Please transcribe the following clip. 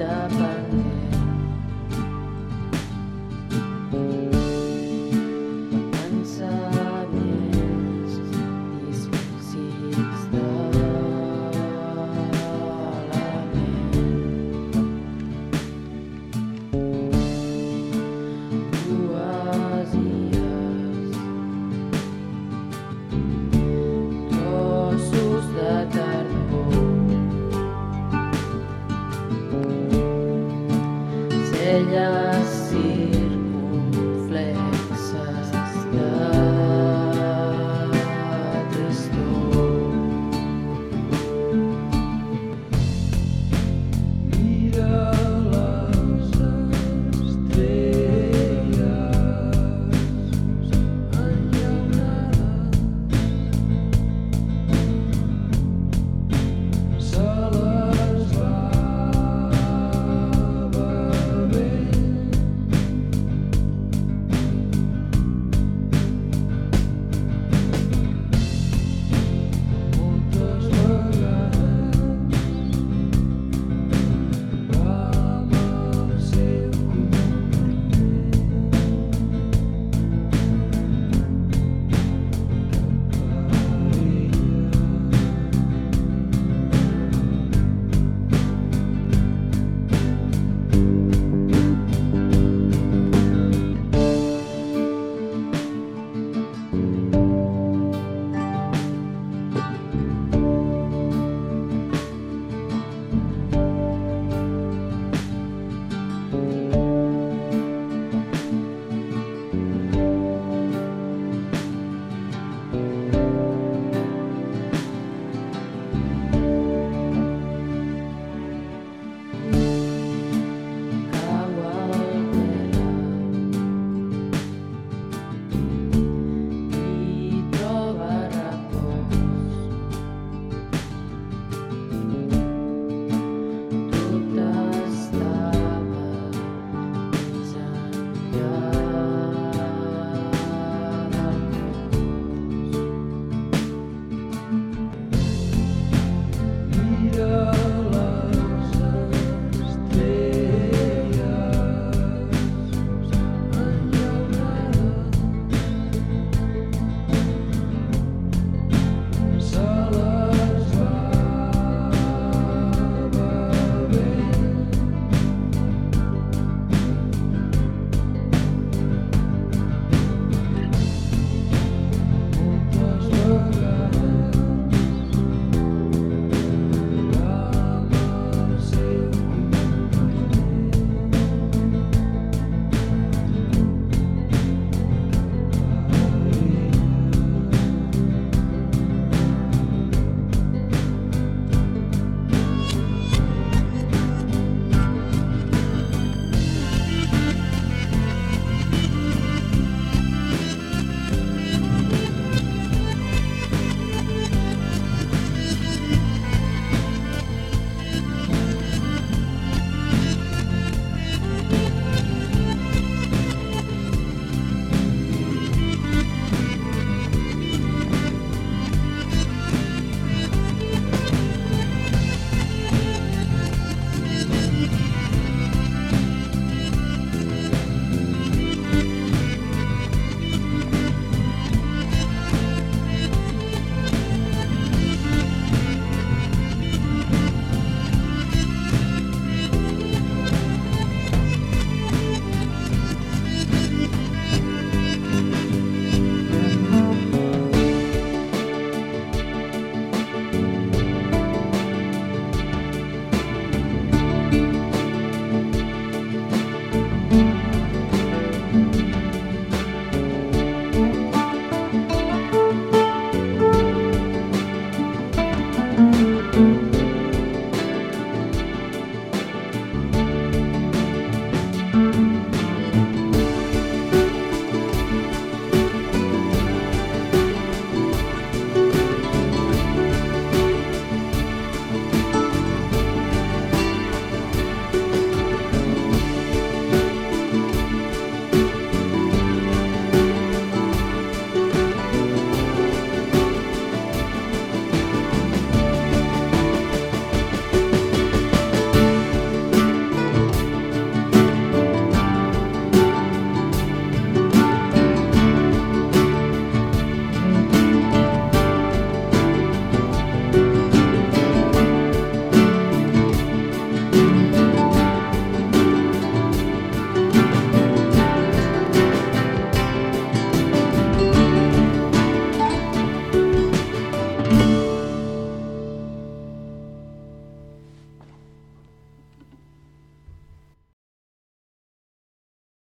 的伴